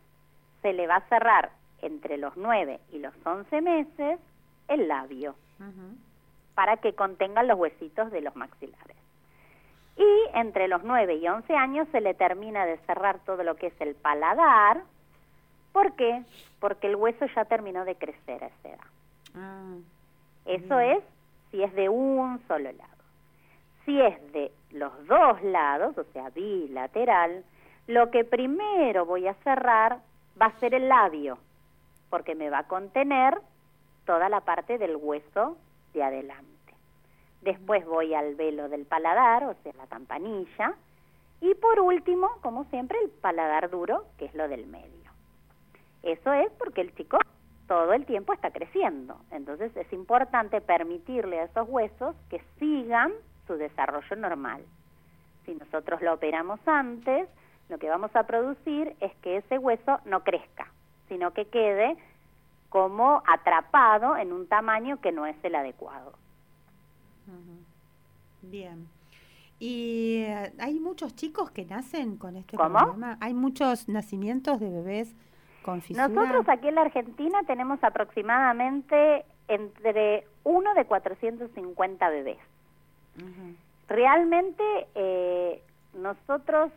se le va a cerrar entre los 9 y los 11 meses el labio para que contengan los huesitos de los maxilares. Y entre los 9 y 11 años se le termina de cerrar todo lo que es el paladar. ¿Por qué? Porque el hueso ya terminó de crecer a esa edad. Ah, Eso es si es de un solo lado. Si es de los dos lados, o sea, bilateral, lo que primero voy a cerrar va a ser el labio, porque me va a contener toda la parte del hueso de adelante. Después voy al velo del paladar, o sea, la campanilla. Y por último, como siempre, el paladar duro, que es lo del medio. Eso es porque el chico todo el tiempo está creciendo. Entonces es importante permitirle a esos huesos que sigan su desarrollo normal. Si nosotros lo operamos antes, lo que vamos a producir es que ese hueso no crezca, sino que quede como atrapado en un tamaño que no es el adecuado. Bien. ¿Y eh, hay muchos chicos que nacen con este ¿Cómo? problema? ¿Hay muchos nacimientos de bebés con fisura? Nosotros aquí en la Argentina tenemos aproximadamente entre uno de 450 bebés. Realmente eh, nosotros,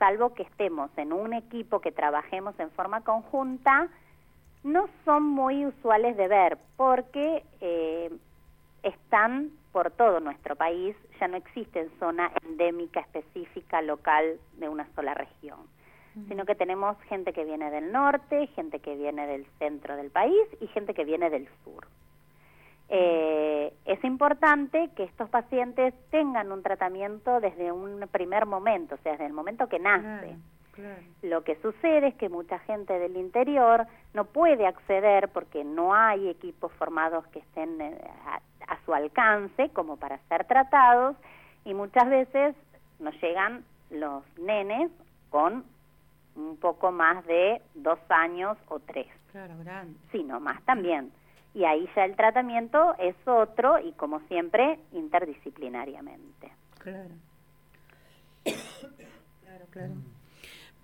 salvo que estemos en un equipo que trabajemos en forma conjunta, no son muy usuales de ver porque eh, están por todo nuestro país, ya no existe zona endémica específica local de una sola región, sino que tenemos gente que viene del norte, gente que viene del centro del país y gente que viene del sur. Eh, es importante que estos pacientes tengan un tratamiento desde un primer momento, o sea, desde el momento que nace. Lo que sucede es que mucha gente del interior no puede acceder porque no hay equipos formados que estén eh, a, a su alcance como para ser tratados y muchas veces nos llegan los nenes con un poco más de dos años o tres, Claro, grande. sí, no más también. Y ahí ya el tratamiento es otro y como siempre interdisciplinariamente. Claro. claro, claro.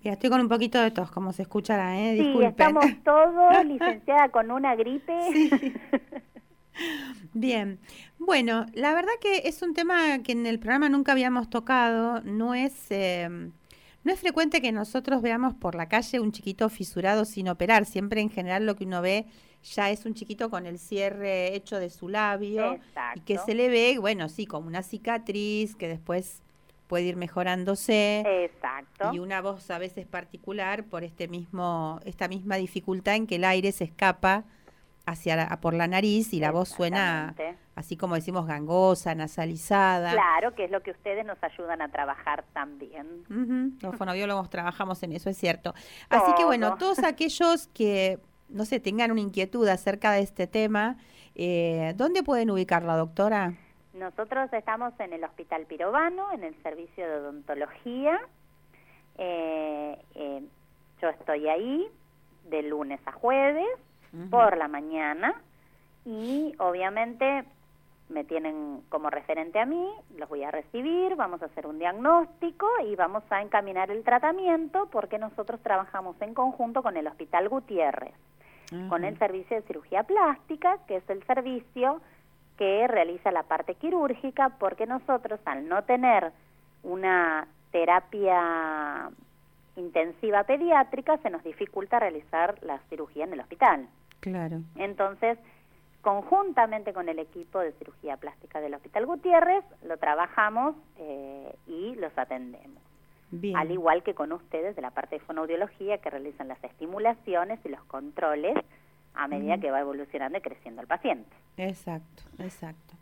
Mira, estoy con un poquito de tos, como se escuchará, ¿eh? Sí, Disculpen. estamos todos, <laughs> licenciada, con una gripe. <laughs> Bien, bueno, la verdad que es un tema que en el programa nunca habíamos tocado, no es, eh, no es frecuente que nosotros veamos por la calle un chiquito fisurado sin operar, siempre en general lo que uno ve ya es un chiquito con el cierre hecho de su labio y que Exacto. se le ve, bueno, sí, como una cicatriz que después puede ir mejorándose Exacto. y una voz a veces particular por este mismo, esta misma dificultad en que el aire se escapa hacia la- por la nariz y la voz suena así como decimos gangosa, nasalizada. Claro, que es lo que ustedes nos ayudan a trabajar también. Los fonobiólogos trabajamos en eso, es cierto. Así que bueno, Todo. todos aquellos que, no sé, tengan una inquietud acerca de este tema, eh, ¿dónde pueden ubicarla, doctora? Nosotros estamos en el Hospital Pirovano, en el servicio de odontología. Eh, eh, yo estoy ahí de lunes a jueves por la mañana y obviamente me tienen como referente a mí, los voy a recibir, vamos a hacer un diagnóstico y vamos a encaminar el tratamiento porque nosotros trabajamos en conjunto con el Hospital Gutiérrez, con el servicio de cirugía plástica, que es el servicio que realiza la parte quirúrgica, porque nosotros al no tener una terapia intensiva pediátrica se nos dificulta realizar la cirugía en el hospital. Claro. Entonces, conjuntamente con el equipo de cirugía plástica del Hospital Gutiérrez, lo trabajamos eh, y los atendemos. Bien. Al igual que con ustedes de la parte de fonoaudiología que realizan las estimulaciones y los controles a medida que va evolucionando y creciendo el paciente. Exacto, exacto.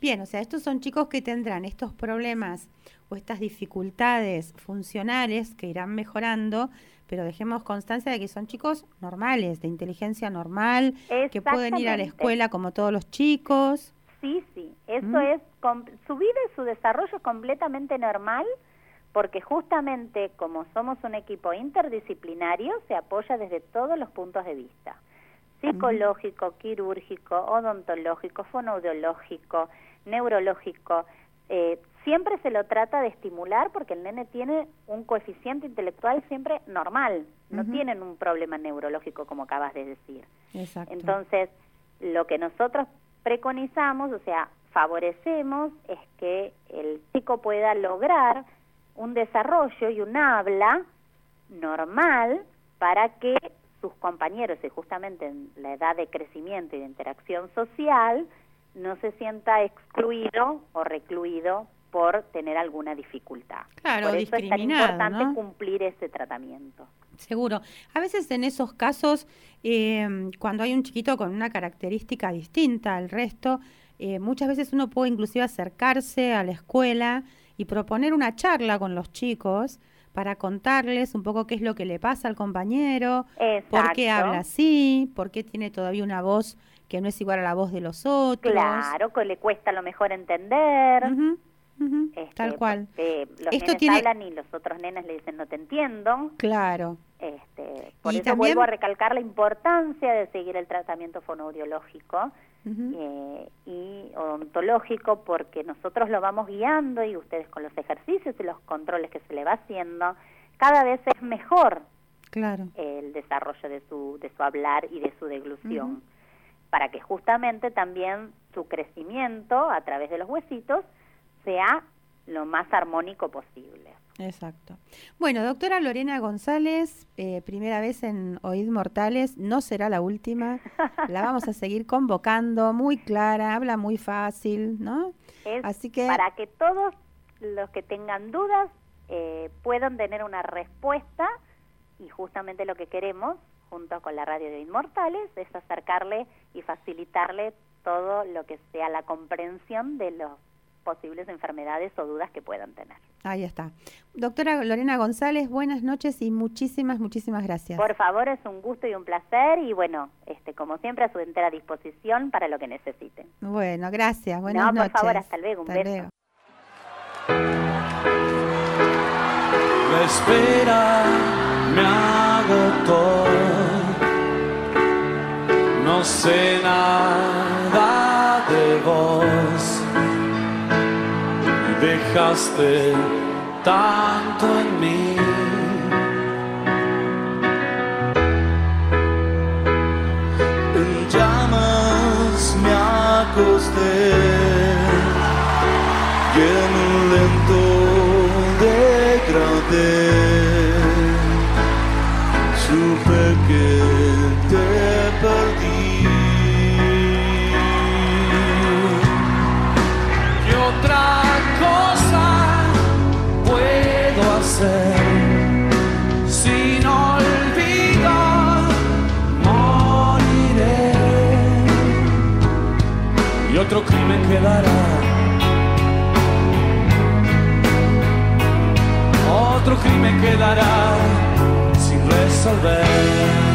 Bien, o sea, estos son chicos que tendrán estos problemas o estas dificultades funcionales que irán mejorando, pero dejemos constancia de que son chicos normales, de inteligencia normal, que pueden ir a la escuela como todos los chicos. Sí, sí, eso Mm. es, su vida y su desarrollo es completamente normal porque justamente como somos un equipo interdisciplinario se apoya desde todos los puntos de vista, psicológico, quirúrgico, odontológico, fonoaudiológico, neurológico, eh, siempre se lo trata de estimular porque el nene tiene un coeficiente intelectual siempre normal, no tienen un problema neurológico como acabas de decir. Exacto. Entonces, lo que nosotros preconizamos, o sea, favorecemos, es que el chico pueda lograr un desarrollo y un habla normal para que sus compañeros, y justamente en la edad de crecimiento y de interacción social, no se sienta excluido o recluido por tener alguna dificultad. Claro, por eso es tan importante ¿no? cumplir ese tratamiento. Seguro. A veces en esos casos, eh, cuando hay un chiquito con una característica distinta al resto, eh, muchas veces uno puede inclusive acercarse a la escuela y proponer una charla con los chicos para contarles un poco qué es lo que le pasa al compañero, por qué Exacto. habla así, por qué tiene todavía una voz que no es igual a la voz de los otros. Claro, que le cuesta a lo mejor entender. Este, tal cual. porque los Esto nenes tiene- hablan y los otros nenes le dicen no te entiendo. Claro. Este, por Y eso también- vuelvo a recalcar la importancia de seguir el tratamiento fonoaudiológico eh, y odontológico porque nosotros lo vamos guiando y ustedes con los ejercicios y los controles que se le va haciendo, cada vez es mejor Claro. el desarrollo de su, de su hablar y de su deglución, para que justamente también su crecimiento a través de los huesitos sea lo más armónico posible. Exacto. Bueno, doctora Lorena González, eh, primera vez en Oíd Mortales, no será la última. La vamos a seguir convocando, muy clara, habla muy fácil, ¿no? Es Así que para que todos los que tengan dudas eh, puedan tener una respuesta y justamente lo que queremos junto con la radio de Inmortales es acercarle y facilitarle todo lo que sea la comprensión de las posibles enfermedades o dudas que puedan tener. ahí está. Doctora Lorena González, buenas noches y muchísimas, muchísimas gracias. Por favor, es un gusto y un placer y bueno, este como siempre a su entera disposición para lo que necesiten. Bueno, gracias. Buenas no, por noches. favor, hasta luego, un Hasta beso. luego. La espera me agotó. No sé nada dejaste tanto en mí. En llamas me acosté. Y en un lento degradé otro crimen quedará. otro crimen quedará sin resolver.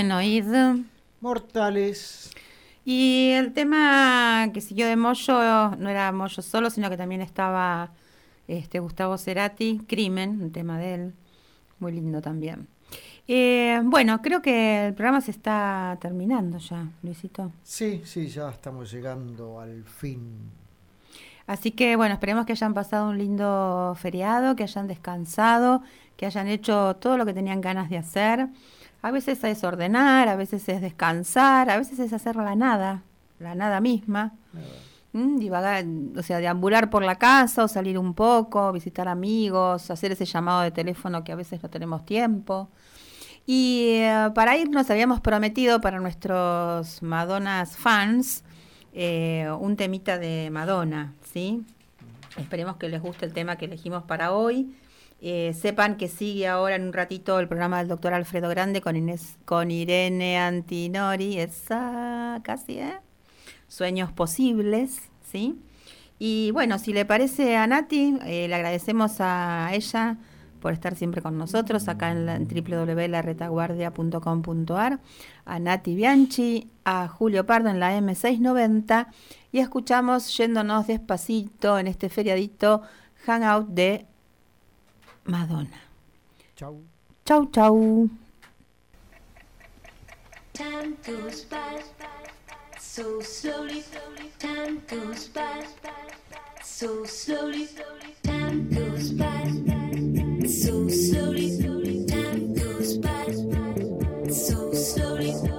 Oíd. Mortales. Y el tema que siguió de Moyo no era Moyo solo, sino que también estaba este Gustavo Cerati, Crimen, un tema de él, muy lindo también. Eh, bueno, creo que el programa se está terminando ya, Luisito. Sí, sí, ya estamos llegando al fin. Así que bueno, esperemos que hayan pasado un lindo feriado, que hayan descansado, que hayan hecho todo lo que tenían ganas de hacer. A veces es ordenar, a veces es descansar, a veces es hacer la nada, la nada misma. Mm, divagar, o sea, deambular por la casa o salir un poco, visitar amigos, hacer ese llamado de teléfono que a veces no tenemos tiempo. Y eh, para irnos habíamos prometido para nuestros Madonas fans eh, un temita de Madonna, ¿sí? Esperemos que les guste el tema que elegimos para hoy. Eh, sepan que sigue ahora en un ratito el programa del doctor Alfredo Grande con, Inés, con Irene Antinori, esa casi, ¿eh? Sueños posibles, ¿sí? Y bueno, si le parece a Nati, eh, le agradecemos a ella por estar siempre con nosotros acá en, la, www.laretaguardia.com.ar, a Nati Bianchi, a Julio Pardo en la M690 y escuchamos yéndonos despacito en este feriadito hangout de Madonna. Chau. Chau, chau. Time goes by so slowly. Time goes by so slowly. Time goes by so slowly. Time goes by so slowly.